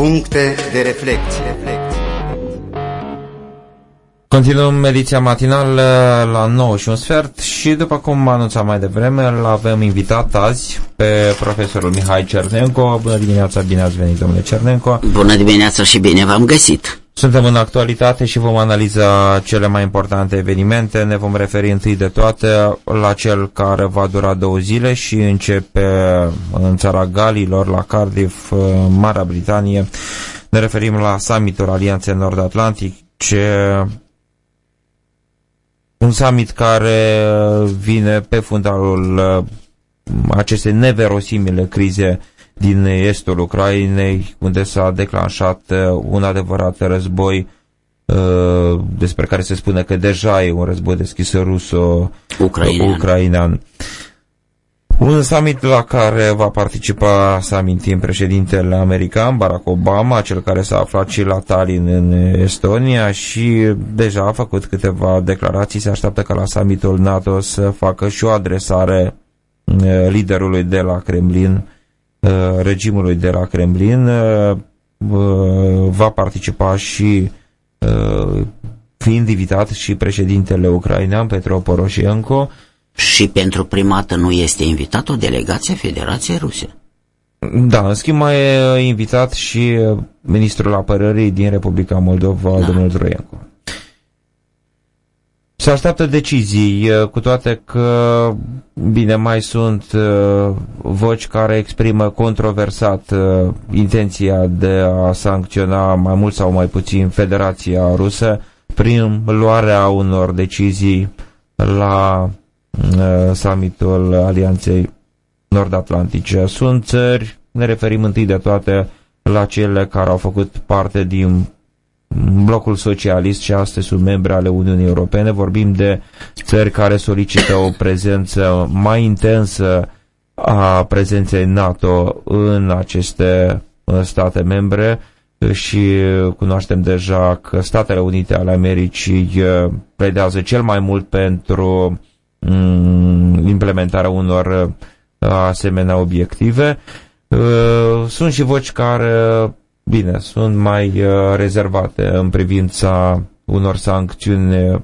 Puncte de reflecție. Continuăm ediția matinală la 9 și un sfert și după cum anunțam mai devreme, îl avem invitat azi pe profesorul Mihai Cernenco. Bună dimineața, bine ați venit, domnule Cernenco. Bună dimineața și bine v-am găsit. Suntem în actualitate și vom analiza cele mai importante evenimente. Ne vom referi întâi de toate la cel care va dura două zile și începe în țara Galilor, la Cardiff, Marea Britanie. Ne referim la summitul Alianței Nord-Atlantice, un summit care vine pe fundalul acestei neverosimile crize din estul Ucrainei, unde s-a declanșat uh, un adevărat război uh, despre care se spune că deja e un război deschis ruso-ucrainean. Un summit la care va participa, să amintim, președintele american, Barack Obama, cel care s-a aflat și la Tallinn în Estonia și deja a făcut câteva declarații. Se așteaptă ca la summitul NATO să facă și o adresare uh, liderului de la Kremlin, Uh, regimului de la Kremlin uh, uh, va participa și fiind invitat și președintele ucrainean Petro Poroshenko. Și pentru prima dată nu este invitat o delegație Federației Ruse. Da, în schimb mai e invitat și ministrul apărării din Republica Moldova, da. domnul Troienko. Se așteaptă decizii, cu toate că, bine, mai sunt voci care exprimă controversat intenția de a sancționa mai mult sau mai puțin Federația Rusă prin luarea unor decizii la summitul Alianței Nord-Atlantice. Sunt țări, ne referim întâi de toate la cele care au făcut parte din blocul socialist și astăzi sunt membre ale Uniunii Europene. Vorbim de țări care solicită o prezență mai intensă a prezenței NATO în aceste state membre și cunoaștem deja că Statele Unite ale Americii uh, pledează cel mai mult pentru mm, implementarea unor uh, asemenea obiective. Uh, sunt și voci care bine, sunt mai uh, rezervate în privința unor sancțiuni uh,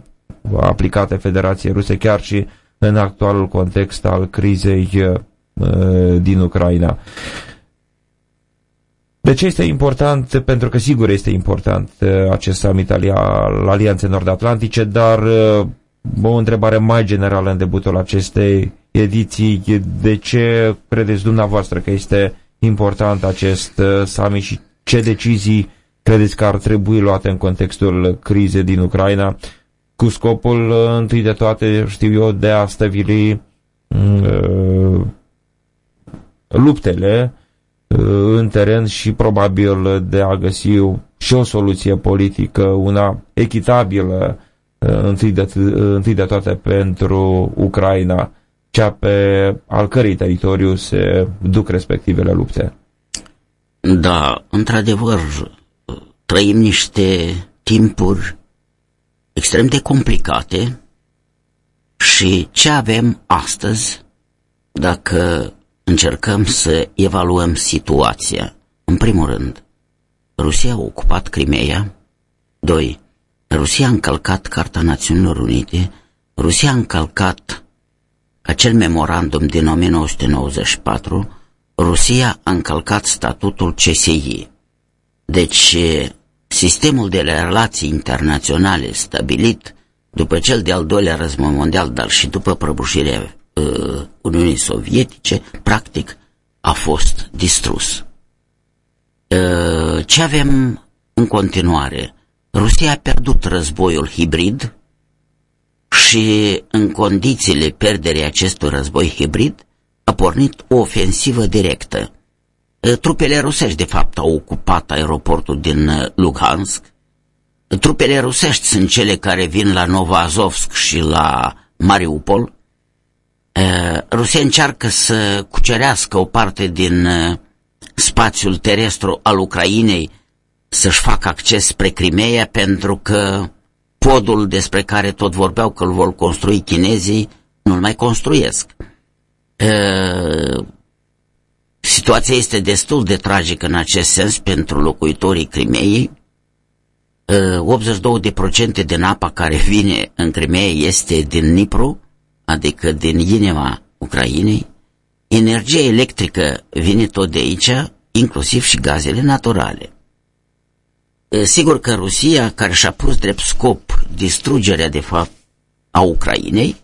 aplicate Federației Ruse, chiar și în actualul context al crizei uh, din Ucraina. De ce este important? Pentru că sigur este important acest summit al Alianței Nord-Atlantice, dar o întrebare mai generală în debutul acestei ediții. De ce credeți dumneavoastră că este important acest summit și ce decizii credeți că ar trebui luate în contextul crizei din Ucraina cu scopul, uh, întâi de toate, știu eu, de a stăvili uh, luptele uh, în teren și probabil de a găsi și o soluție politică, una echitabilă, uh, întâi, de, uh, întâi de toate pentru Ucraina, cea pe al cărei teritoriu se duc respectivele lupte. Da, într-adevăr, trăim niște timpuri extrem de complicate și ce avem astăzi, dacă încercăm să evaluăm situația, în primul rând, Rusia a ocupat Crimea, doi, Rusia a încălcat Carta Națiunilor Unite, Rusia a încălcat acel memorandum din 1994, Rusia a încălcat statutul CSI. Deci, sistemul de relații internaționale stabilit după cel de-al doilea război mondial, dar și după prăbușirea uh, Uniunii Sovietice, practic a fost distrus. Uh, ce avem în continuare? Rusia a pierdut războiul hibrid și în condițiile pierderii acestui război hibrid, a pornit o ofensivă directă. Trupele rusești, de fapt, au ocupat aeroportul din Lugansk. Trupele rusești sunt cele care vin la Novazovsk și la Mariupol. Rusia încearcă să cucerească o parte din spațiul terestru al Ucrainei, să-și facă acces spre Crimea, pentru că podul despre care tot vorbeau că îl vor construi chinezii, nu-l mai construiesc Situația este destul de tragică în acest sens pentru locuitorii Crimeei. 82% din apa care vine în Crimea este din Nipru, adică din inima Ucrainei. Energia electrică vine tot de aici, inclusiv și gazele naturale. Sigur că Rusia, care și-a pus drept scop distrugerea, de fapt, a Ucrainei,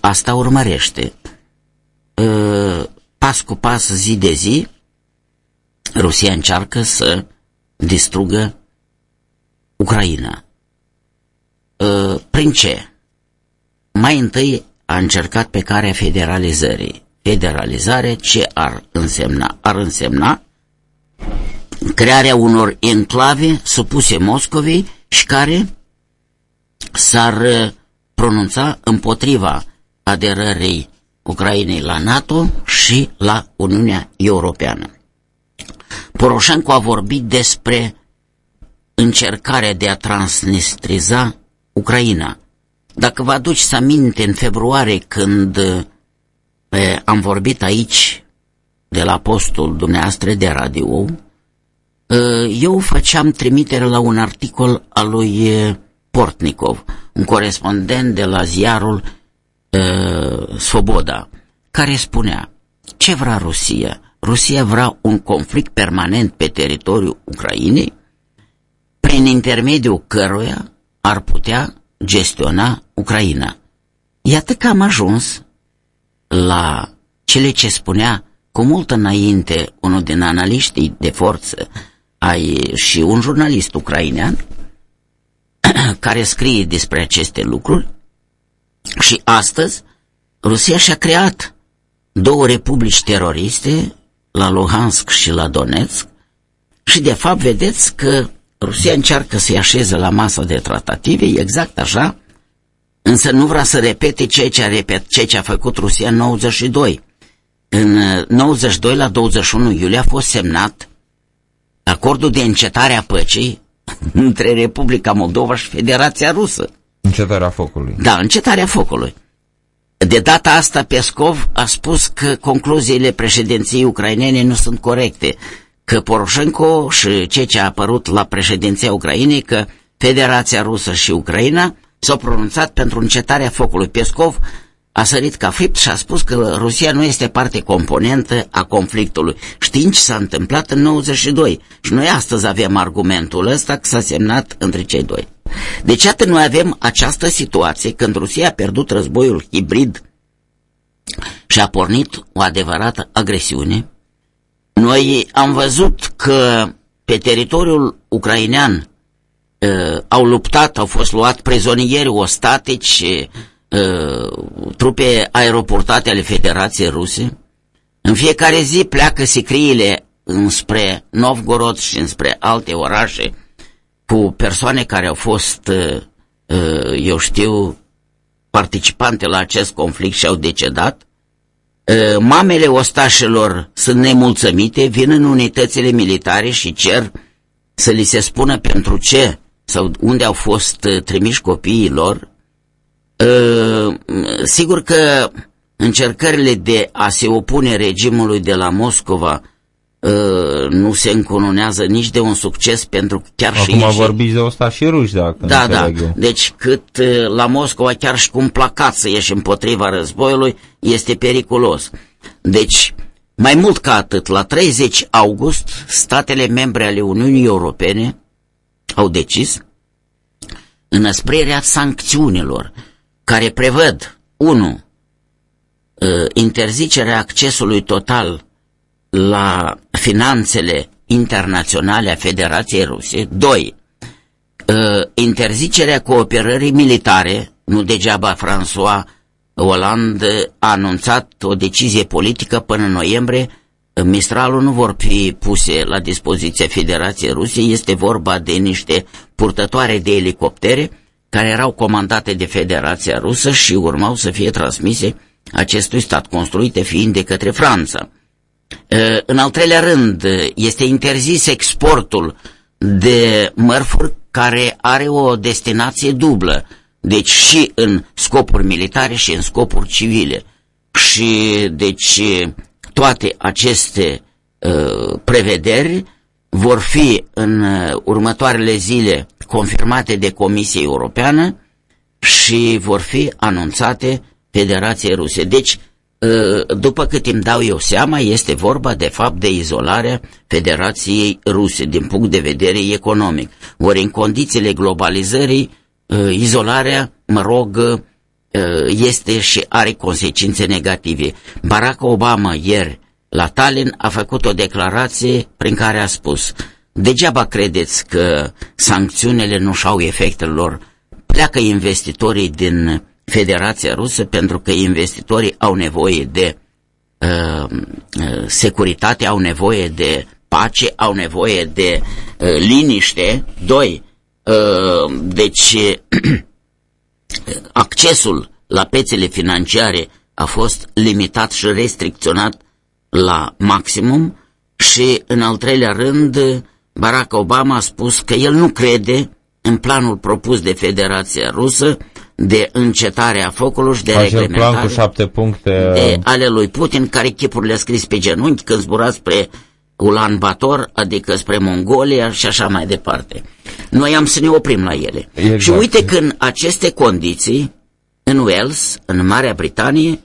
asta urmărește. Pas cu pas, zi de zi, Rusia încearcă să distrugă Ucraina. Prin ce? Mai întâi a încercat pe calea federalizării. Federalizare ce ar însemna? Ar însemna crearea unor enclave supuse Moscovei și care s-ar uh, pronunța împotriva aderării Ucrainei la NATO și la Uniunea Europeană. Poroșenko a vorbit despre încercarea de a transnistriza Ucraina. Dacă vă aduci să aminte în februarie când e, uh, am vorbit aici de la postul dumneavoastră de radio, Eh, eu făceam trimitere la un articol al lui eh, Portnikov, un corespondent de la ziarul uh, Svoboda, care spunea ce vrea Rusia? Rusia vrea un conflict permanent pe teritoriul Ucrainei, prin intermediul căruia ar putea gestiona Ucraina. Iată că am ajuns la cele ce spunea cu mult înainte unul din analiștii de forță ai și un jurnalist ucrainean care scrie despre aceste lucruri și astăzi Rusia și-a creat două republici teroriste la Luhansk și la Donetsk și de fapt vedeți că Rusia încearcă să-i așeze la masa de tratative exact așa, însă nu vrea să repete ceea ce a, repet, ceea ce a făcut Rusia în 92. În 92, la 21 iulie, a fost semnat acordul de încetare a păcii între Republica Moldova și Federația Rusă. Încetarea focului. Da, încetarea focului. De data asta, Pescov a spus că concluziile președinției ucrainene nu sunt corecte, că Poroșenko și ce ce a apărut la președinția Ucrainei, că Federația Rusă și Ucraina s-au pronunțat pentru încetarea focului. Pescov a sărit ca fript și a spus că Rusia nu este parte componentă a conflictului, știind ce s-a întâmplat în 92. Și noi astăzi avem argumentul ăsta că s-a semnat între cei doi. Deci, atât noi avem această situație când Rusia a pierdut războiul hibrid și a pornit o adevărată agresiune. Noi am văzut că pe teritoriul ucrainean uh, au luptat, au fost luat prizonieri ostatici, Uh, trupe aeroportate ale Federației Ruse. În fiecare zi pleacă sicriile înspre Novgorod și înspre alte orașe cu persoane care au fost, uh, uh, eu știu, participante la acest conflict și au decedat. Mamele ostașilor sunt nemulțumite, vin în unitățile militare și cer să li se spună pentru ce sau unde au fost trimiși copiii lor Ă, sigur că încercările de a se opune regimului de la Moscova ă, nu se încununează nici de un succes pentru chiar Acum și Acum vorbiți de asta și ruși, dacă Da, da. Eu. Deci cât ă, la Moscova chiar și cu un placat să ieși împotriva războiului este periculos. Deci, mai mult ca atât, la 30 august, statele membre ale Uniunii Europene au decis înăsprirea sancțiunilor care prevăd 1. Ă, interzicerea accesului total la finanțele internaționale a Federației Ruse. 2. Ă, interzicerea cooperării militare, nu degeaba François Hollande a anunțat o decizie politică până în noiembrie Mistralul nu vor fi puse la dispoziția Federației Ruse, este vorba de niște purtătoare de elicoptere care erau comandate de Federația Rusă și urmau să fie transmise acestui stat, construite fiind de către Franța. În al treilea rând, este interzis exportul de mărfuri care are o destinație dublă, deci și în scopuri militare și în scopuri civile. Și deci toate aceste uh, prevederi vor fi în uh, următoarele zile confirmate de Comisia Europeană și vor fi anunțate Federației Ruse. Deci, uh, după cât îmi dau eu seama, este vorba de fapt de izolarea Federației Ruse din punct de vedere economic. Ori în condițiile globalizării, uh, izolarea, mă rog, este și are consecințe negative. Barack Obama ieri la Tallinn a făcut o declarație prin care a spus Degeaba credeți că sancțiunile nu și-au efectele lor. Pleacă investitorii din Federația Rusă pentru că investitorii au nevoie de uh, uh, securitate, au nevoie de pace, au nevoie de uh, liniște. Doi, uh, deci accesul la pețele financiare a fost limitat și restricționat la maximum și, în al treilea rând, Barack Obama a spus că el nu crede în planul propus de Federația Rusă de încetare a focului și de Acel reglementare plan cu șapte puncte de ale lui Putin, care chipul le-a scris pe genunchi când zbura spre Ulan Bator, adică spre Mongolia și așa mai departe. Noi am să ne oprim la ele. Exact. Și uite că în aceste condiții, în Wales, în Marea Britanie,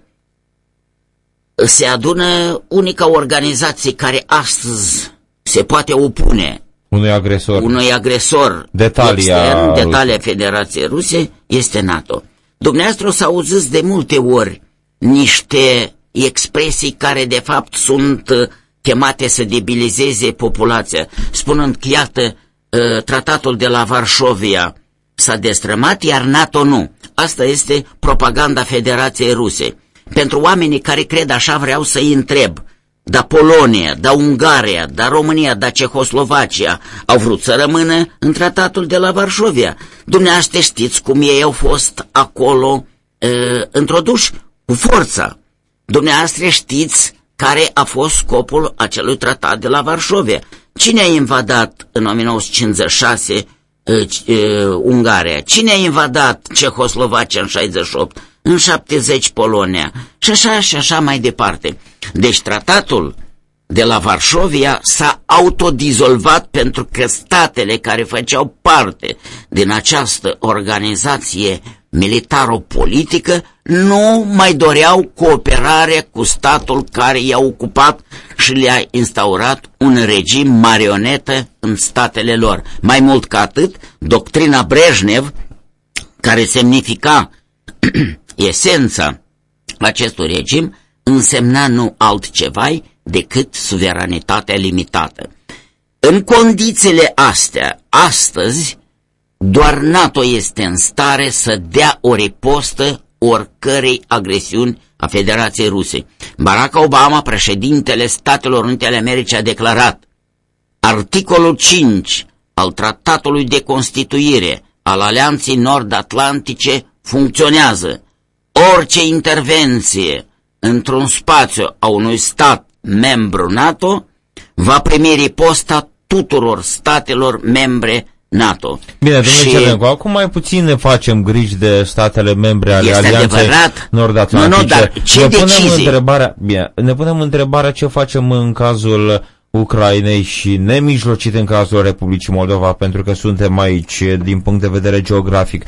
se adună unica organizație care astăzi se poate opune unui agresor. unui agresor Detalia extern, Rusiei. detalia Federației Ruse, este NATO. Dumneavoastră o să auziți de multe ori niște expresii care de fapt sunt uh, chemate să debilizeze populația, spunând că iată uh, tratatul de la Varșovia s-a destrămat, iar NATO nu. Asta este propaganda Federației Ruse. Pentru oamenii care cred așa vreau să-i întreb, da Polonia, da Ungaria, da România, da Cehoslovacia au vrut să rămână în tratatul de la Varșovia. Dumneavoastră știți cum ei au fost acolo uh, introduși cu forța. Dumneavoastră știți care a fost scopul acelui tratat de la Varșovia. Cine a invadat în 1956 uh, uh, Ungaria? Cine a invadat Cehoslovacia în 68? În 70 Polonia? Și așa și așa mai departe. Deci tratatul de la Varșovia s-a autodizolvat pentru că statele care făceau parte din această organizație militaro-politică nu mai doreau cooperare cu statul care i-a ocupat și le-a instaurat un regim marionetă în statele lor. Mai mult ca atât, doctrina Brejnev, care semnifica esența acestui regim, însemna nu altceva decât suveranitatea limitată. În condițiile astea, astăzi, doar NATO este în stare să dea o ripostă oricărei agresiuni a Federației Ruse. Barack Obama, președintele Statelor Unite ale Americii, a declarat Articolul 5 al Tratatului de Constituire al Alianței Nord-Atlantice funcționează. Orice intervenție într-un spațiu a unui stat membru NATO va primi riposta tuturor statelor membre NATO. Bine, domnule Și Cervencu, acum mai puțin ne facem griji de statele membre ale Este Alianței adevărat. Nord-Atlantice. Nu, nu, dar ce ne punem decizii? întrebarea, bine, ne punem întrebarea ce facem în cazul Ucrainei și nemijlocit în cazul Republicii Moldova, pentru că suntem aici din punct de vedere geografic.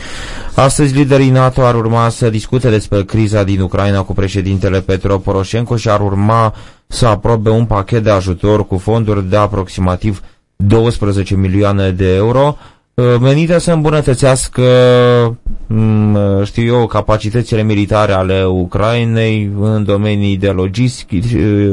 Astăzi liderii NATO ar urma să discute despre criza din Ucraina cu președintele Petro Poroșenko și ar urma să aprobe un pachet de ajutor cu fonduri de aproximativ 12 milioane de euro uh, menite să îmbunătățească m, știu eu, capacitățile militare ale Ucrainei în domenii de logistic,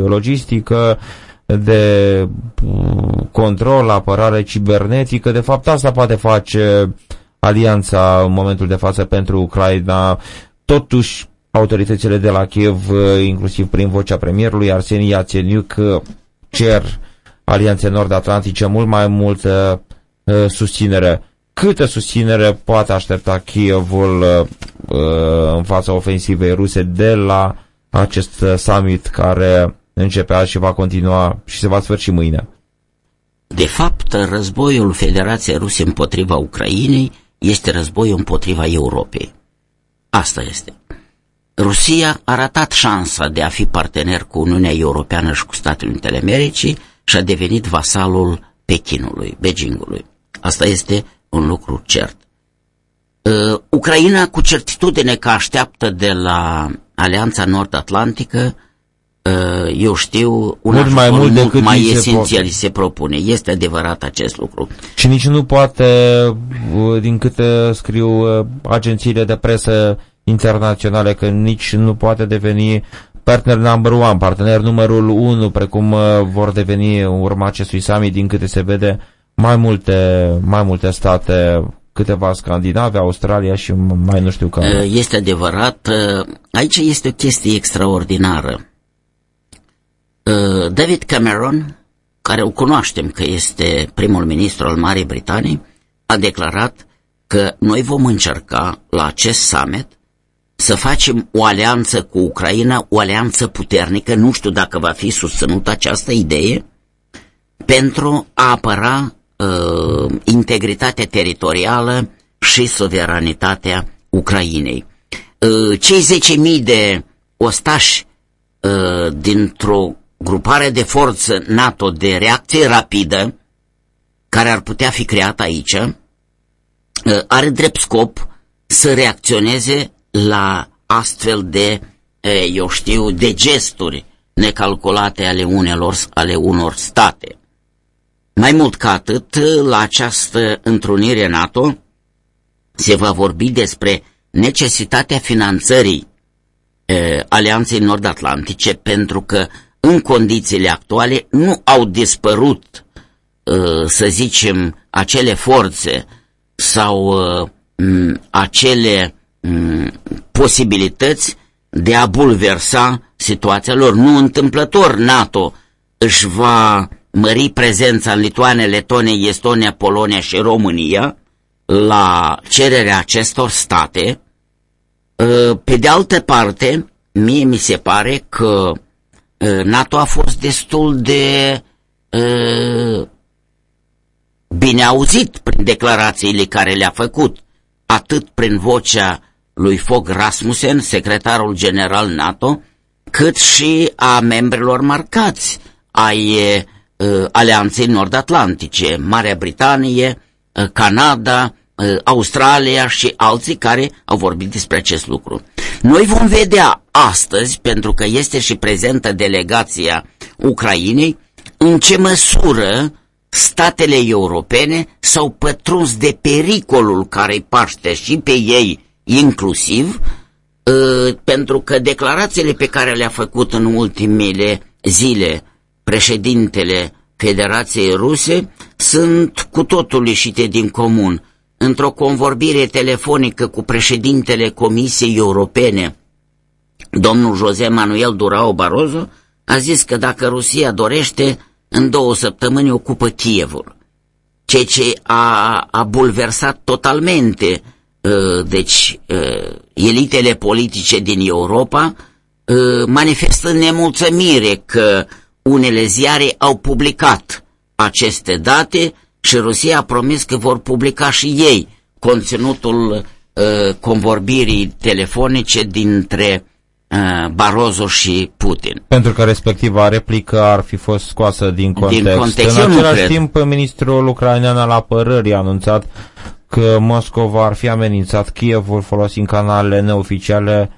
logistică, de mm, control, apărare cibernetică. De fapt, asta poate face alianța în momentul de față pentru Ucraina. Totuși, autoritățile de la Kiev, uh, inclusiv prin vocea premierului Arsenie Iațeniuc, uh, cer alianțe nord-atlantice mult mai multă uh, susținere. Câtă susținere poate aștepta Kievul uh, uh, în fața ofensivei ruse de la acest uh, summit care începe azi și va continua și se va sfârși mâine? De fapt, războiul Federației Ruse împotriva Ucrainei este războiul împotriva Europei. Asta este. Rusia a ratat șansa de a fi partener cu Uniunea Europeană și cu Statele Unite ale Americii și a devenit vasalul Pechinului, Beijingului. Asta este un lucru cert. Uh, Ucraina cu certitudine că așteaptă de la Alianța Nord-Atlantică uh, eu știu, un mult mai mult decât mai esențial se, se propune. Este adevărat acest lucru. Și nici nu poate, uh, din câte scriu uh, agențiile de presă internaționale, că nici nu poate deveni partner number one, partener numărul unu, precum vor deveni în urma acestui summit, din câte se vede, mai multe, mai multe state câteva Scandinave, Australia și mai nu știu care. Este adevărat. Aici este o chestie extraordinară. David Cameron, care o cunoaștem că este primul ministru al Marii Britanii, a declarat că noi vom încerca la acest summit să facem o alianță cu Ucraina, o alianță puternică, nu știu dacă va fi susținută această idee, pentru a apăra uh, integritatea teritorială și suveranitatea Ucrainei. Uh, cei 10.000 de ostași uh, dintr-o grupare de forță NATO de reacție rapidă, care ar putea fi creată aici, uh, are drept scop să reacționeze la astfel de, uh, eu știu, de gesturi necalculate ale unelor, ale unor state. Mai mult ca atât, la această întrunire NATO se va vorbi despre necesitatea finanțării e, Alianței Nord-Atlantice pentru că în condițiile actuale nu au dispărut, e, să zicem, acele forțe sau e, acele posibilități de a bulversa situația lor. Nu întâmplător NATO își va mări prezența în Lituania, Letonia, Estonia, Polonia și România la cererea acestor state. Ă, pe de altă parte, mie mi se pare că ă, NATO a fost destul de ă, bine auzit prin declarațiile care le-a făcut, atât prin vocea lui Fogh Rasmussen, secretarul general NATO, cât și a membrilor marcați ai uh, Alianței Nord-Atlantice, Marea Britanie, uh, Canada, uh, Australia și alții care au vorbit despre acest lucru. Noi vom vedea astăzi, pentru că este și prezentă delegația Ucrainei, în ce măsură statele europene s-au pătruns de pericolul care îi paște și pe ei inclusiv, uh, pentru că declarațiile pe care le-a făcut în ultimele zile președintele Federației Ruse sunt cu totul ieșite din comun. Într-o convorbire telefonică cu președintele Comisiei Europene, domnul José Manuel Durao Barroso, a zis că dacă Rusia dorește, în două săptămâni ocupă Kievul. Ceea ce a, a bulversat totalmente uh, deci, uh, elitele politice din Europa, uh, manifestă nemulțumire că unele ziare au publicat aceste date și Rusia a promis că vor publica și ei conținutul uh, convorbirii telefonice dintre uh, Barroso și Putin. Pentru că respectiva replică ar fi fost scoasă din context. Din context În același cred. timp, ministrul ucrainean al apărării a anunțat că Moscova ar fi amenințat Kievul folosind canalele neoficiale uh,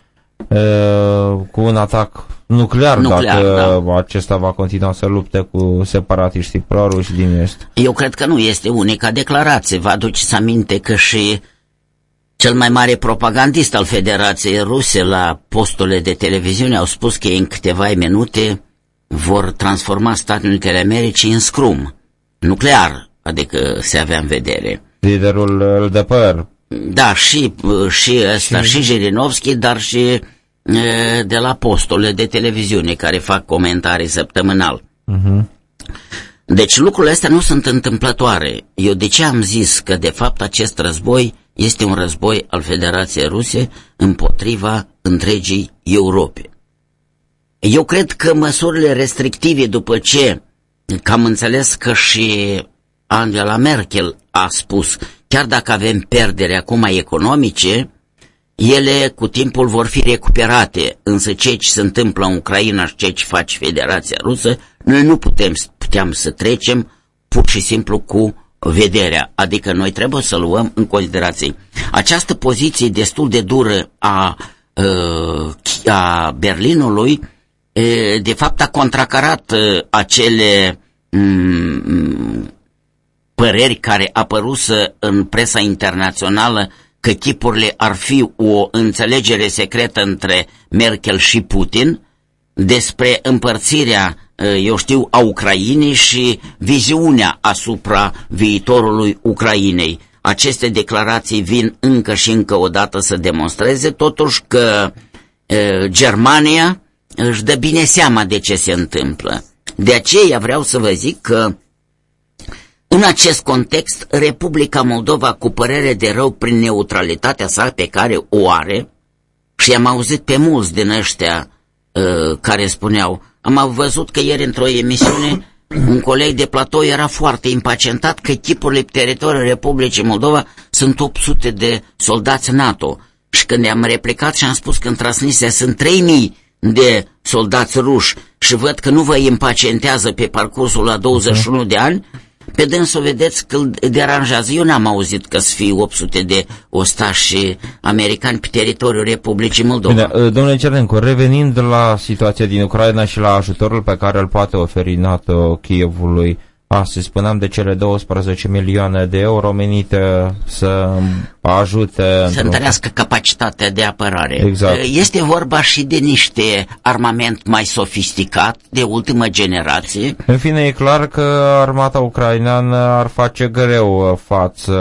cu un atac nuclear, nuclear dacă da. acesta va continua să lupte cu separatiștii proruși din Est. Eu cred că nu este unica declarație. Vă aduceți aminte că și cel mai mare propagandist al Federației Ruse la posturile de televiziune au spus că în câteva minute vor transforma Statele Unite ale Americii în scrum nuclear, adică se avea în vedere. Liderul de păr. Da, și, și ăsta, și, și Jirinovski, dar și de la postole de televiziune care fac comentarii săptămânal. Uh-huh. Deci lucrurile astea nu sunt întâmplătoare. Eu de ce am zis că de fapt acest război este un război al Federației Ruse împotriva întregii Europe. Eu cred că măsurile restrictive după ce, că am înțeles că și Angela Merkel a spus, chiar dacă avem pierdere acum economice, ele cu timpul vor fi recuperate, însă ce ce se întâmplă în Ucraina și ce ce face Federația Rusă, noi nu putem, puteam să trecem pur și simplu cu vederea, adică noi trebuie să luăm în considerație. Această poziție destul de dură a, a Berlinului, de fapt a contracarat acele mm, păreri care apărusă în presa internațională că chipurile ar fi o înțelegere secretă între Merkel și Putin despre împărțirea, eh, eu știu, a Ucrainei și viziunea asupra viitorului Ucrainei. Aceste declarații vin încă și încă o dată să demonstreze totuși că e, eh, Germania își dă bine seama de ce se întâmplă. De aceea vreau să vă zic că în acest context, Republica Moldova, cu părere de rău prin neutralitatea sa pe care o are, și am auzit pe mulți din ăștia uh, care spuneau, am văzut că ieri într-o emisiune un coleg de platou era foarte impacientat că chipurile teritoriului Republicii Moldova sunt 800 de soldați NATO. Și când i-am replicat și am spus că în Transnistria sunt 3000 de soldați ruși și văd că nu vă impacientează pe parcursul la 21 de ani, pe dânsul vedeți că îl deranjează. Eu n-am auzit că să fie 800 de ostași americani pe teritoriul Republicii Moldova. Bine, uh, domnule Cerdencu, revenind la situația din Ucraina și la ajutorul pe care îl poate oferi NATO Kievului, Astăzi spuneam de cele 12 milioane de euro menite să ajute... Să întărească capacitatea de apărare. Exact. Este vorba și de niște armament mai sofisticat, de ultimă generație. În fine, e clar că armata ucraineană ar face greu față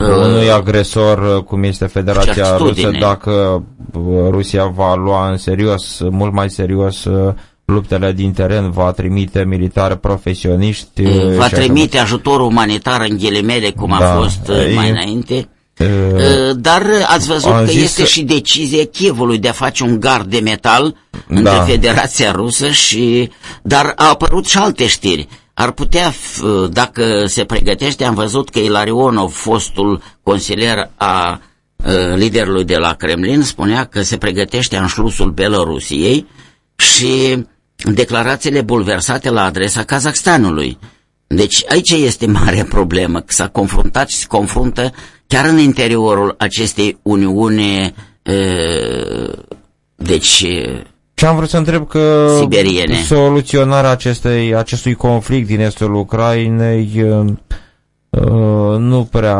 uh, unui agresor cum este Federația Rusă dacă Rusia va lua în serios, mult mai serios uh, luptele din teren, va trimite militari profesioniști. Mm, va trimite așa... ajutor umanitar în ghilimele, cum da, a fost uh, e, mai înainte. E, uh, Dar ați văzut că este că... și decizie Chievului de a face un gard de metal între da. Federația Rusă și... Dar a apărut și alte știri. Ar putea, dacă se pregătește, am văzut că Ilarionov, fostul consilier a liderului de la Kremlin, spunea că se pregătește în șlusul Belorusiei și declarațiile bulversate la adresa Kazakhstanului. Deci aici este mare problemă, că s-a confruntat și se confruntă chiar în interiorul acestei uniuni, deci ce am vrut să întreb că siberiene. soluționarea acestei, acestui conflict din estul Ucrainei nu prea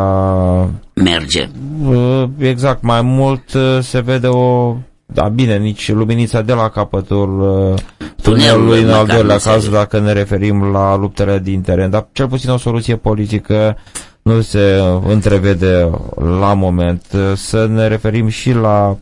merge. Exact, mai mult se vede o da, bine, nici luminița de la capătul uh, tunelului în al doilea caz, dacă ne referim la luptele din teren, dar cel puțin o soluție politică nu se întrevede la moment. Să ne referim și la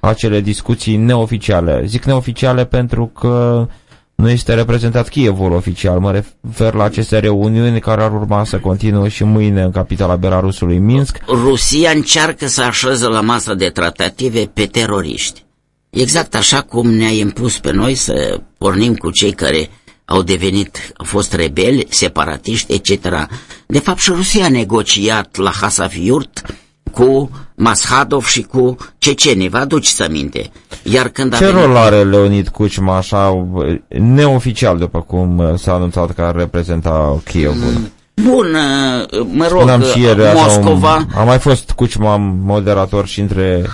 acele discuții neoficiale. Zic neoficiale pentru că nu este reprezentat Kievul oficial. Mă refer la aceste reuniuni care ar urma să continue și mâine în capitala Belarusului, Minsk. Rusia încearcă să așeze la masa de tratative pe teroriști. Exact așa cum ne-a impus pe noi să pornim cu cei care au devenit, au fost rebeli, separatiști, etc. De fapt și Rusia a negociat la Hasafiurt cu Mashadov și cu cecenii, vă aduceți aminte. Iar când Ce venit... rol are Leonid Kuchma așa neoficial, după cum s-a anunțat că ar reprezenta Kievul? Mm. Bun, mă rog, Spuneam și ieri, Moscova... Un, a mai fost Cucma moderator și între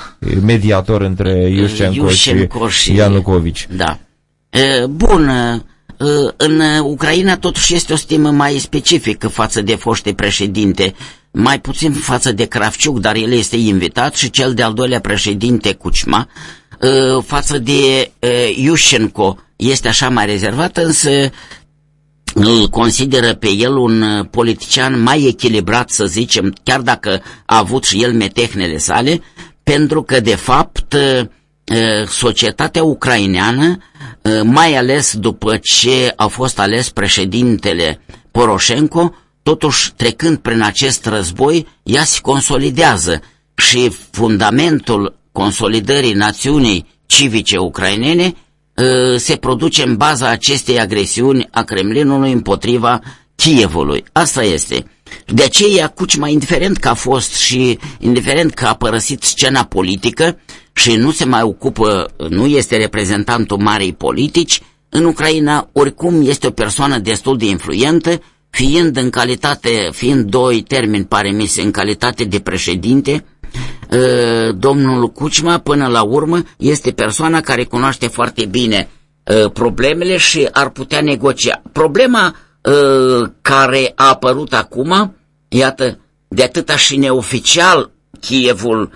mediator între Iușenko, și, și Ianucovici. Da. Bun, în Ucraina totuși este o stimă mai specifică față de foște președinte, mai puțin față de Kravciuk, dar el este invitat și cel de-al doilea președinte Cucma, față de Iușenko este așa mai rezervat, însă îl consideră pe el un uh, politician mai echilibrat, să zicem, chiar dacă a avut și el metehnele sale, pentru că, de fapt, uh, uh, societatea ucraineană, mai ales după ce a fost ales președintele Poroșenko, totuși trecând prin acest război, ea se consolidează și fundamentul consolidării națiunii civice ucrainene Ă, se produce în baza acestei agresiuni a Kremlinului împotriva Kievului. Asta este. De aceea Cucima, indiferent că a fost și indiferent că a părăsit scena politică și nu se mai ocupă, nu este reprezentantul marei politici, în Ucraina oricum este o persoană destul de influentă, fiind în calitate, fiind doi termeni pare mi în calitate de președinte, ă, domnul Cucima până la urmă este persoana care cunoaște foarte bine ă, problemele și ar putea negocia. Problema ă, care a apărut acum, iată, de atâta și neoficial Kievul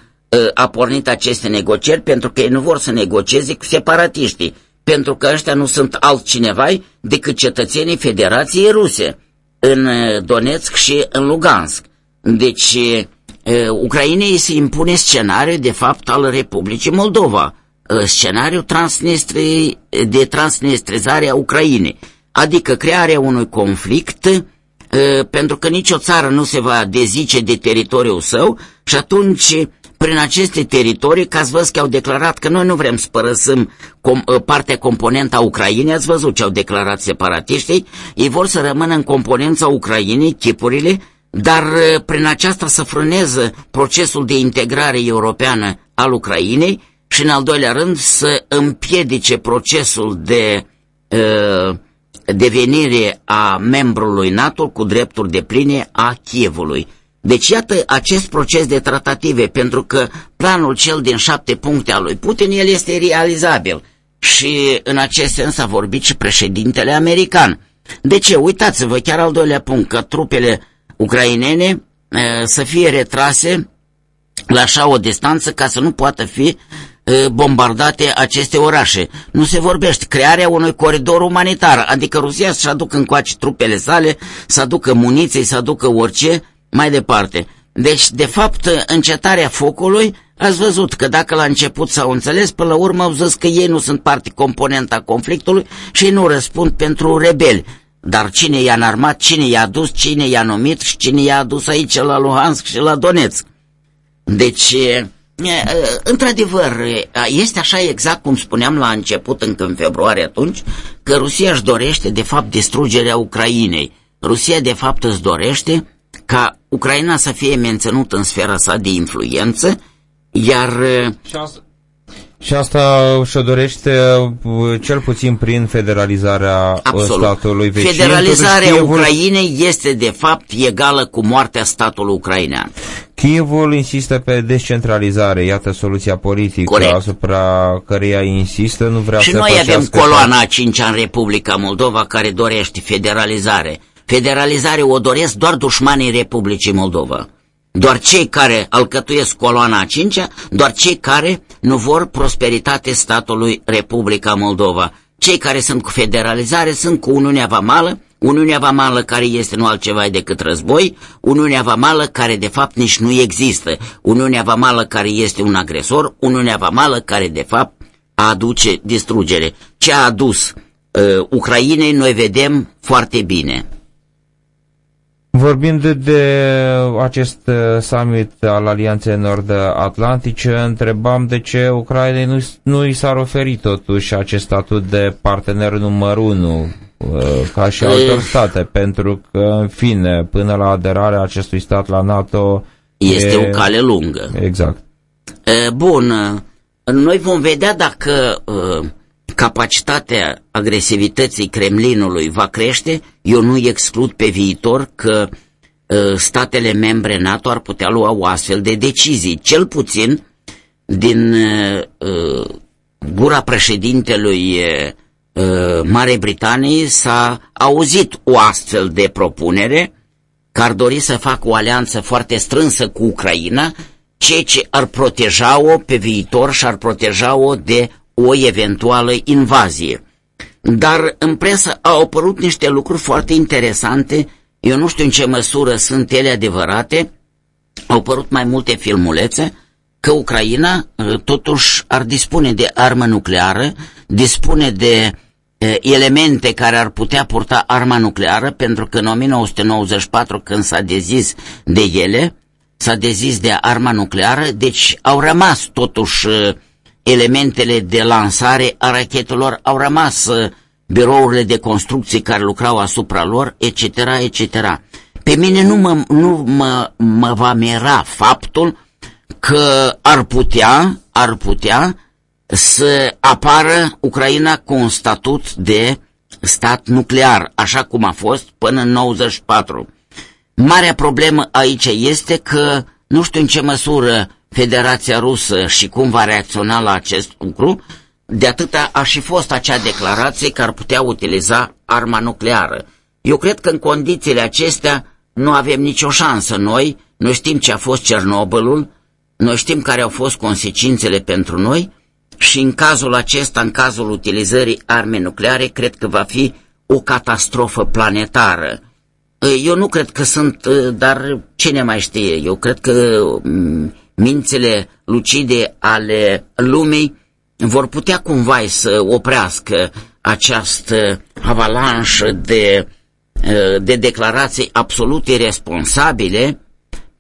a pornit aceste negocieri pentru că ei nu vor să negocieze cu separatiștii, pentru că ăștia nu sunt altcineva decât cetățenii Federației Ruse în Donetsk și în Lugansk. Deci, Ucrainei se impune scenariul, de fapt, al Republicii Moldova, scenariul transnistri, de transnistrizare a Ucrainei, adică crearea unui conflict, pentru că nicio țară nu se va dezice de teritoriul său și atunci prin aceste teritorii, că ați văzut că au declarat că noi nu vrem să părăsăm com, ă, partea componentă a Ucrainei, ați văzut ce au declarat separatiștii, ei vor să rămână în componența Ucrainei, chipurile, dar ă, prin aceasta să frâneze procesul de integrare europeană al Ucrainei și, în al doilea rând, să împiedice procesul de uh, devenire a membrului NATO cu drepturi de pline a Chievului. Deci iată acest proces de tratative, pentru că planul cel din șapte puncte al lui Putin, el este realizabil. Și în acest sens a vorbit și președintele american. De ce? Uitați-vă, chiar al doilea punct, că trupele ucrainene e, să fie retrase la așa o distanță ca să nu poată fi e, bombardate aceste orașe. Nu se vorbește crearea unui coridor umanitar, adică Rusia să-și aducă încoace trupele sale, să aducă muniții, să aducă orice, mai departe. Deci, de fapt, încetarea focului, ați văzut că dacă la început s-au înțeles, până la urmă au zis că ei nu sunt parte componentă a conflictului și ei nu răspund pentru rebeli. Dar cine i-a înarmat, cine i-a dus, cine i-a numit și cine i-a adus aici la Luhansk și la Donetsk. Deci, într-adevăr, este așa exact cum spuneam la început, încă în februarie atunci, că Rusia își dorește, de fapt, distrugerea Ucrainei. Rusia, de fapt, își dorește ca Ucraina să fie menținută în sfera sa de influență, iar... Uh, și asta, și asta și-o dorește uh, cel puțin prin federalizarea uh, Absolut. statului vecin. Federalizarea Kievul... Ucrainei este de fapt egală cu moartea statului ucrainean. Kievul insistă pe descentralizare, iată soluția politică Corect. asupra căreia insistă, nu vrea și să noi avem coloana a cincea în Republica Moldova care dorește federalizare Federalizare o doresc doar dușmanii Republicii Moldova. Doar cei care alcătuiesc coloana a cincea, doar cei care nu vor prosperitate statului Republica Moldova. Cei care sunt cu federalizare sunt cu Uniunea Vamală, Uniunea Vamală care este nu altceva decât război, Uniunea Vamală care de fapt nici nu există, Uniunea Vamală care este un agresor, Uniunea Vamală care de fapt aduce distrugere. Ce a adus uh, Ucrainei noi vedem foarte bine. Vorbind de acest uh, summit al Alianței Nord-Atlantice, întrebam de ce Ucrainei nu, nu i s-ar oferi totuși acest statut de partener numărul 1 uh, ca și altor state, pentru că, în fine, până la aderarea acestui stat la NATO este e... o cale lungă. Exact. Bun, noi vom vedea dacă capacitatea agresivității Kremlinului va crește, eu nu exclud pe viitor că uh, statele membre NATO ar putea lua o astfel de decizii, cel puțin din uh, gura președintelui uh, Marii Britanii s-a auzit o astfel de propunere că ar dori să facă o alianță foarte strânsă cu Ucraina, ceea ce ar proteja-o pe viitor și ar proteja-o de o eventuală invazie. Dar în presă au apărut niște lucruri foarte interesante, eu nu știu în ce măsură sunt ele adevărate, au apărut mai multe filmulețe, că Ucraina ă, totuși ar dispune de armă nucleară, dispune de ă, elemente care ar putea purta arma nucleară, pentru că în 1994, când s-a dezis de ele, s-a dezis de arma nucleară, deci au rămas totuși ă, elementele de lansare a rachetelor, au rămas uh, birourile de construcții care lucrau asupra lor, etc., etc. pe mine nu mă, nu mă, mă va mira faptul că ar putea, ar putea să apară Ucraina cu un statut de stat nuclear, așa cum a fost până în 94. Marea problemă aici este că nu știu în ce măsură Federația Rusă și cum va reacționa la acest lucru, de atâta a și fost acea declarație că ar putea utiliza arma nucleară. Eu cred că în condițiile acestea nu avem nicio șansă noi, noi știm ce a fost Cernobylul, noi știm care au fost consecințele pentru noi și în cazul acesta, în cazul utilizării armei nucleare, cred că va fi o catastrofă planetară. Eu nu cred că sunt, dar cine mai știe, eu cred că mm, mințile lucide ale lumii vor putea cumva să oprească această avalanșă de, de declarații absolut irresponsabile,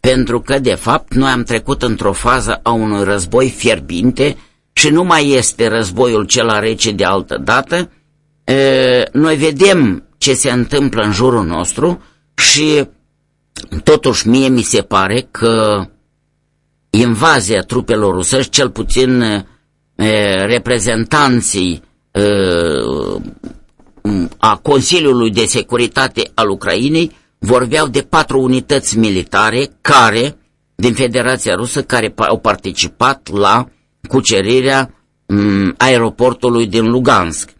pentru că, de fapt, noi am trecut într-o fază a unui război fierbinte și nu mai este războiul cel rece de altă dată. Noi vedem ce se întâmplă în jurul nostru și totuși mie mi se pare că invazia trupelor rusești, cel puțin reprezentanții a Consiliului de Securitate al Ucrainei vorbeau de patru unități militare care, din Federația Rusă, care au participat la cucerirea aeroportului din Lugansk.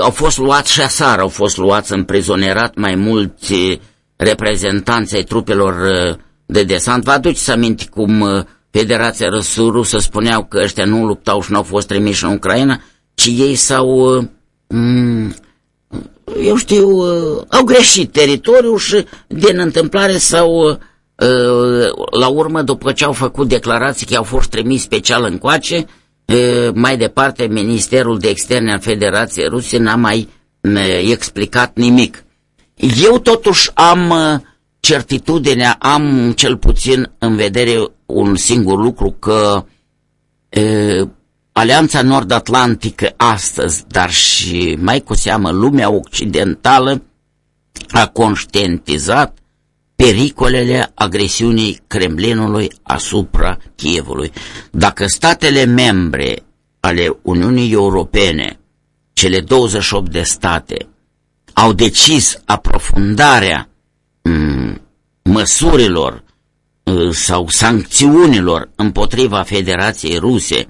Au fost luați și asar, au fost luați în prizonerat mai mulți reprezentanți ai trupelor de desant. Vă aduceți aminte cum Federația Rusă spuneau că ăștia nu luptau și nu au fost trimiși în Ucraina, ci ei s-au, mm, eu știu, uh, au greșit teritoriul și din întâmplare s-au, uh, la urmă, după ce au făcut declarații că au fost trimis special încoace, uh, mai departe Ministerul de Externe al Federației Ruse n-a mai explicat nimic. Eu totuși am certitudinea, am cel puțin în vedere un singur lucru, că e, Alianța Nord-Atlantică astăzi, dar și mai cu seamă lumea occidentală, a conștientizat pericolele agresiunii Kremlinului asupra Kievului. Dacă statele membre ale Uniunii Europene, cele 28 de state, au decis aprofundarea măsurilor uh, sau sancțiunilor împotriva Federației Ruse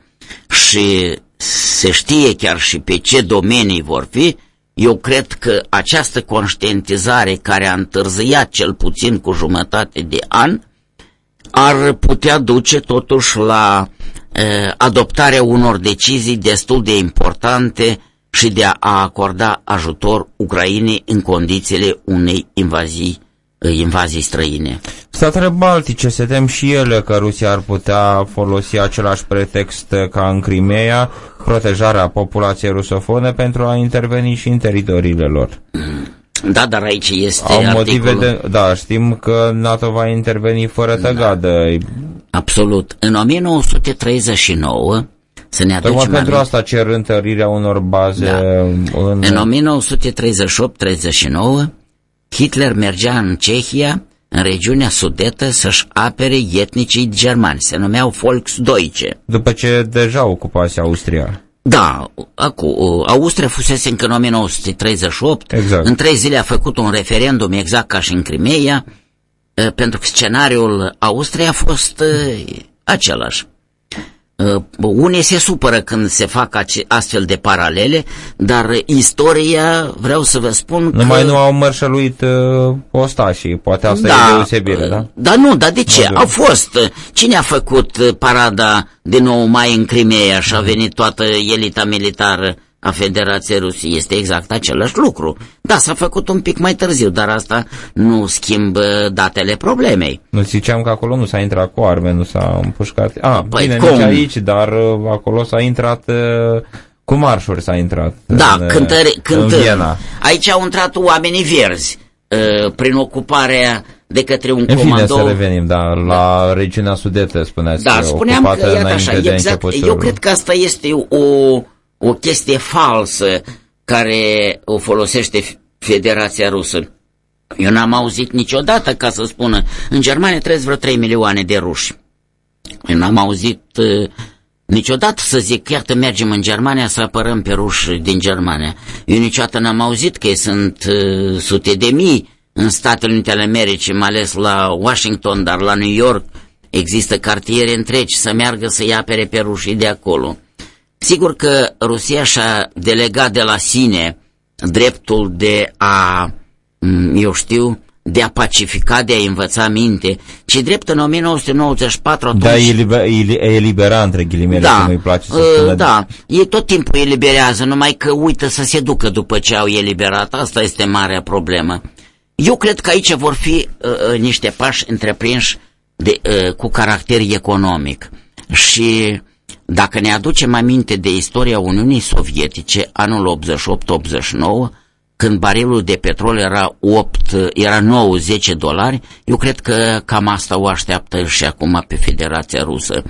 și se știe chiar și pe ce domenii vor fi, eu cred că această conștientizare care a întârziat cel puțin cu jumătate de an ar putea duce totuși la uh, adoptarea unor decizii destul de importante și de a acorda ajutor Ucrainei în condițiile unei invazii invazii străine. Statele Baltice se tem și ele că Rusia ar putea folosi același pretext ca în Crimea, protejarea populației rusofone pentru a interveni și în teritoriile lor. Da, dar aici este Au motive de, Da, știm că NATO va interveni fără da. tăgadă. Absolut. În 1939 să ne aducem Tocmai pentru asta cer întărirea unor baze da. în... În 1938-39 Hitler mergea în Cehia, în regiunea sudetă, să-și apere etnicii germani. Se numeau Volksdeutsche. După ce deja ocupase Austria. Da, acu, Austria fusese încă în 1938. Exact. În trei zile a făcut un referendum exact ca și în Crimea, pentru că scenariul Austria a fost același. Uh, unii se supără când se fac astfel de paralele, dar istoria, vreau să vă spun Numai că... nu au mărșăluit uh, ostașii, poate asta da, e deosebire, da? Da, nu, dar de ce? Au fost. Cine a făcut uh, parada de 9 mai în Crimea și a mhm. venit toată elita militară a Federației Rusiei. Este exact același lucru. Da, s-a făcut un pic mai târziu, dar asta nu schimbă datele problemei. Nu ziceam că acolo nu s-a intrat cu arme, nu s-a împușcat. Ah, păi bine, cum? nici aici, dar uh, acolo s-a intrat... Uh, cu marșuri s-a intrat Da, în, cântări, uh, cântări. în Viena. Aici au intrat oamenii verzi prin ocuparea de către un în comando... Fine, să revenim, da, la da. regiunea sudetă, spuneați. Da, spuneam că, iată așa, exact, eu cred că asta este o, o chestie falsă care o folosește Federația Rusă. Eu n-am auzit niciodată ca să spună, în Germania trebuie vreo 3 milioane de ruși. Eu n-am auzit uh, niciodată să zic, iată mergem în Germania să apărăm pe ruși din Germania. Eu niciodată n-am auzit că sunt uh, sute de mii în Statele Unite ale Americii, mai ales la Washington, dar la New York există cartiere întregi să meargă să-i apere pe rușii de acolo. Sigur că Rusia și-a delegat de la sine dreptul de a, mm, eu știu, de a pacifica, de a învăța minte, ci drept în 1994 atunci... Da, eliber, elibera între ghilimele, da, cum îi place să spună. Uh, da, ei tot timpul eliberează, numai că uită să se ducă după ce au eliberat, asta este marea problemă. Eu cred că aici vor fi uh, uh niște pași întreprinși de, uh, cu caracter economic și dacă ne aducem aminte de istoria Uniunii Sovietice, anul 88-89, când barilul de petrol era 8, era 9-10 dolari, eu cred că cam asta o așteaptă și acum pe Federația Rusă.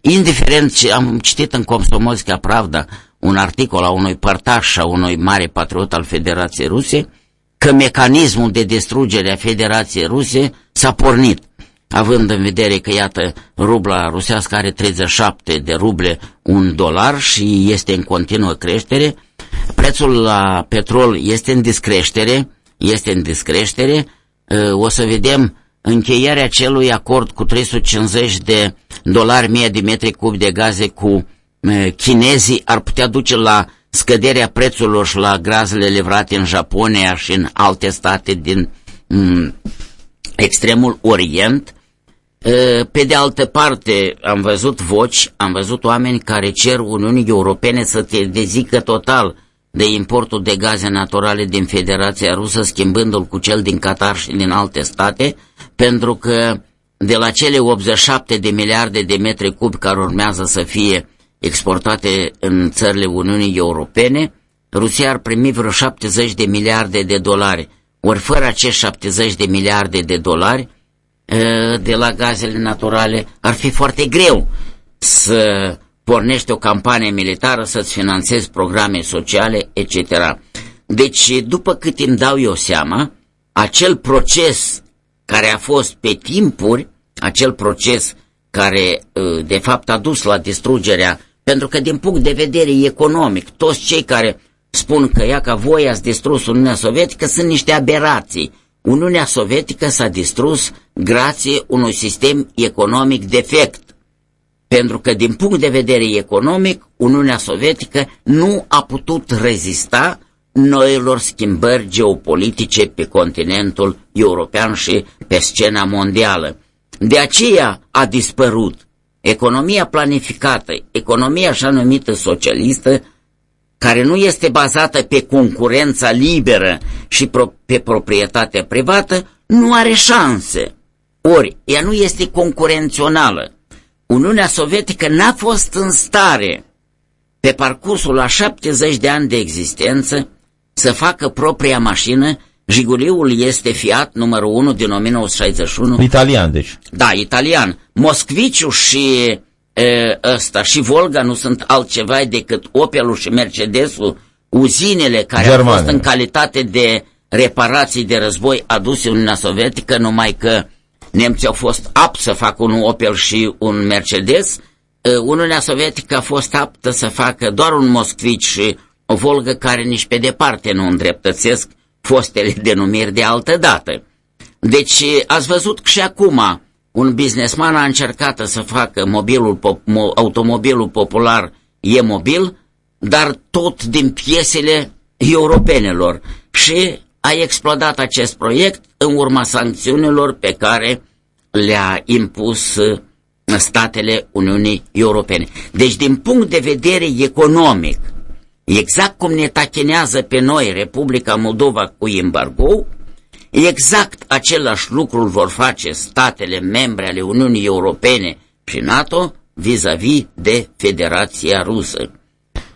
Indiferent ce am citit în Komsomolska Pravda un articol a unui părtaș a unui mare patriot al Federației Ruse, că mecanismul de distrugere a Federației Ruse s-a pornit având în vedere că, iată, rubla rusească are 37 de ruble un dolar și este în continuă creștere, prețul la petrol este în descreștere, este în descreștere, o să vedem încheierea celui acord cu 350 de dolari mie de metri cub de gaze cu chinezii. Ar putea duce la scăderea prețurilor și la grazele livrate în Japonia și în alte state din mm, extremul Orient, pe de altă parte, am văzut voci, am văzut oameni care cer Uniunii Europene să te dezică total de importul de gaze naturale din Federația Rusă, schimbându-l cu cel din Qatar și din alte state, pentru că de la cele 87 de miliarde de metri cubi care urmează să fie exportate în țările Uniunii Europene, Rusia ar primi vreo 70 de miliarde de dolari. Ori fără acești 70 de miliarde de dolari, de la gazele naturale, ar fi foarte greu să pornești o campanie militară, să-ți finanțezi programe sociale, etc. Deci, după cât îmi dau eu seama, acel proces care a fost pe timpuri, acel proces care de fapt a dus la distrugerea, pentru că din punct de vedere economic, toți cei care spun că ea ca voi ați distrus Uniunea Sovietică sunt niște aberații, Uniunea Sovietică s-a distrus grație unui sistem economic defect, pentru că din punct de vedere economic, Uniunea Sovietică nu a putut rezista noilor schimbări geopolitice pe continentul european și pe scena mondială. De aceea a dispărut economia planificată, economia așa numită socialistă, care nu este bazată pe concurența liberă și pro pe proprietate privată, nu are șanse. Ori, ea nu este concurențională. Uniunea Sovietică n-a fost în stare, pe parcursul la 70 de ani de existență, să facă propria mașină. Jiguliul este Fiat numărul 1 din 1961. Italian, deci. Da, italian. Moscviciu și e, ăsta și Volga nu sunt altceva decât Opelul și Mercedesul, uzinele care Germane. au fost în calitate de reparații de război aduse în Uniunea Sovietică, numai că nemții au fost apți să facă un Opel și un Mercedes, Uniunea Sovietică a fost aptă să facă doar un Moscvici și o Volgă care nici pe departe nu îndreptățesc fostele denumiri de altă dată. Deci ați văzut că și acum un businessman a încercat să facă mobilul, automobilul popular e mobil, dar tot din piesele europenelor și a explodat acest proiect în urma sancțiunilor pe care le-a impus statele Uniunii Europene. Deci, din punct de vedere economic, exact cum ne tachinează pe noi Republica Moldova cu embargo, Exact același lucru vor face statele membre ale Uniunii Europene și NATO vis-a-vis -vis de Federația Rusă.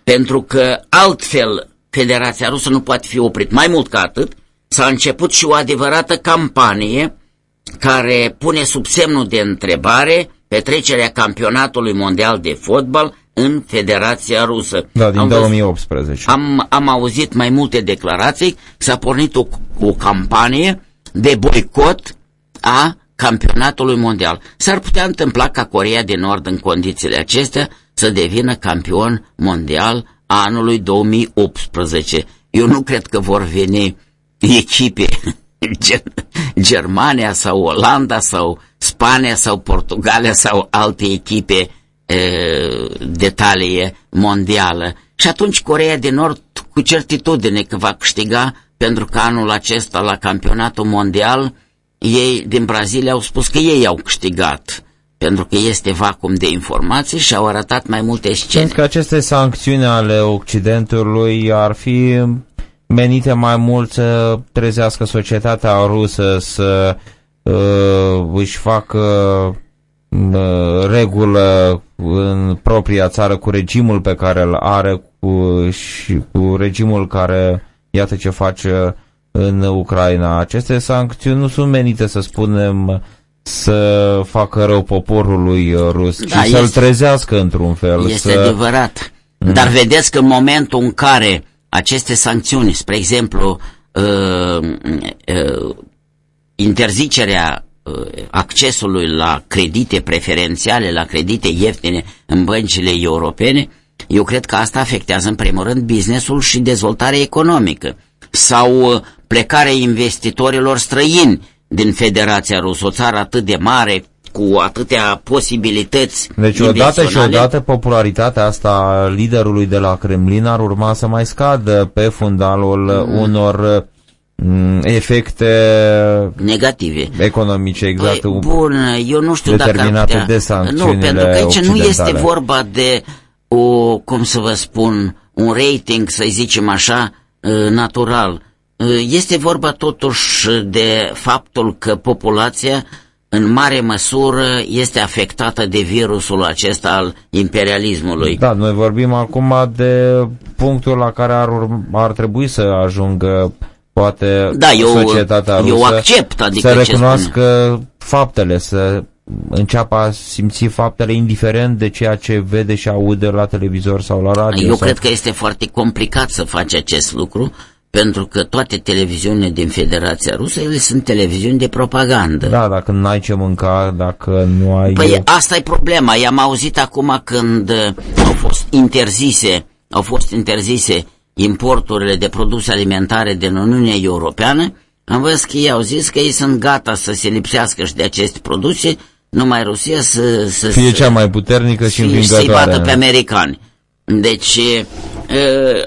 Pentru că altfel Federația Rusă nu poate fi oprit. Mai mult ca atât, s-a început și o adevărată campanie care pune sub semnul de întrebare petrecerea campionatului mondial de fotbal în Federația Rusă. Da, din am 2018. am, am auzit mai multe declarații, s-a pornit o, o campanie de boicot a campionatului mondial. S-ar putea întâmpla ca Corea de Nord în condițiile acestea să devină campion mondial anului 2018. Eu nu cred că vor veni echipe Germania sau Olanda sau Spania sau Portugalia sau alte echipe e, de talie mondială. Și atunci Corea de Nord cu certitudine că va câștiga pentru că anul acesta la campionatul mondial ei din Brazilia au spus că ei au câștigat pentru că este vacum de informații și au arătat mai multe scene. Pentru că aceste sancțiuni ale Occidentului ar fi menite mai mult să trezească societatea rusă să uh, își facă uh, regulă în propria țară cu regimul pe care îl are cu, și cu regimul care iată ce face în Ucraina. Aceste sancțiuni nu sunt menite să spunem să facă rău poporului rus, da, ci să-l trezească într-un fel. Este să... adevărat. Mm. Dar vedeți că în momentul în care aceste sancțiuni, spre exemplu, uh, uh, interzicerea uh, accesului la credite preferențiale, la credite ieftine în băncile europene, eu cred că asta afectează în primul rând businessul și dezvoltarea economică sau uh, plecarea investitorilor străini din Federația Rusă, o țară atât de mare, cu atâtea posibilități Deci odată și odată popularitatea asta liderului de la Kremlin ar urma să mai scadă pe fundalul mm. unor mm, efecte negative economice exact păi, bun, eu nu știu dacă putea... de Nu, pentru că aici nu este vorba de o, cum să vă spun, un rating, să zicem așa, ă, natural. Ă, este vorba totuși de faptul că populația în mare măsură este afectată de virusul acesta al imperialismului. Da, noi vorbim acum de punctul la care ar, ar trebui să ajungă poate da, eu, societatea rusă eu accept, adică să recunoască faptele, să înceapă a simți faptele indiferent de ceea ce vede și aude la televizor sau la radio. Eu sau... cred că este foarte complicat să faci acest lucru, pentru că toate televiziunile din Federația Rusă, ele sunt televiziuni de propagandă. Da, dacă nu ai ce mânca, dacă nu ai... Păi asta e problema. I-am auzit acum când uh, au fost interzise, au fost interzise importurile de produse alimentare din Uniunea Europeană, am văzut că ei au zis că ei sunt gata să se lipsească și de aceste produse, numai Rusia să... să Fie cea mai puternică și învingătoare. Să-i bată pe americani. Deci,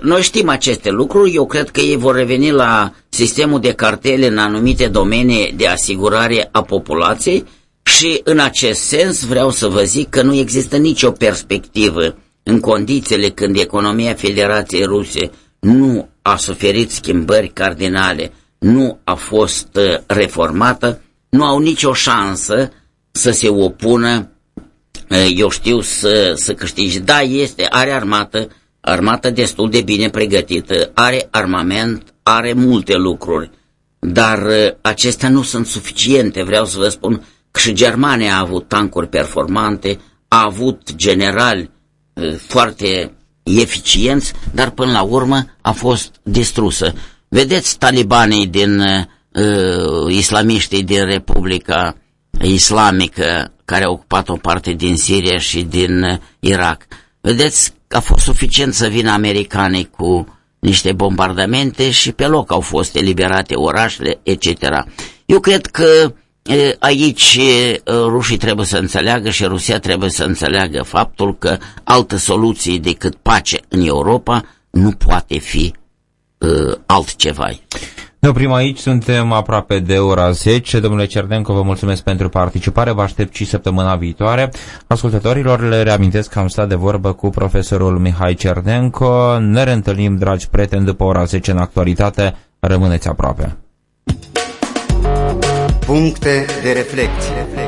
noi știm aceste lucruri, eu cred că ei vor reveni la sistemul de cartele în anumite domenii de asigurare a populației și în acest sens vreau să vă zic că nu există nicio perspectivă în condițiile când economia Federației Ruse nu a suferit schimbări cardinale, nu a fost reformată, nu au nicio șansă să se opună eu știu, să, să câștige. Da, este, are armată, armată destul de bine pregătită, are armament, are multe lucruri, dar acestea nu sunt suficiente. Vreau să vă spun că și Germania a avut tancuri performante, a avut generali foarte eficienți, dar până la urmă a fost distrusă. Vedeți talibanii din uh, islamiștii din Republica Islamică care a ocupat o parte din Siria și din uh, Irak. Vedeți, a fost suficient să vină americanii cu niște bombardamente și pe loc au fost eliberate orașele, etc. Eu cred că uh, aici uh, rușii trebuie să înțeleagă și Rusia trebuie să înțeleagă faptul că altă soluție decât pace în Europa nu poate fi uh, altceva. Ne oprim aici, suntem aproape de ora 10. Domnule Cerdenco, vă mulțumesc pentru participare, vă aștept și săptămâna viitoare. Ascultătorilor, le reamintesc că am stat de vorbă cu profesorul Mihai Cerdenco. Ne reîntâlnim, dragi prieteni, după ora 10 în actualitate. Rămâneți aproape. Puncte de reflecție.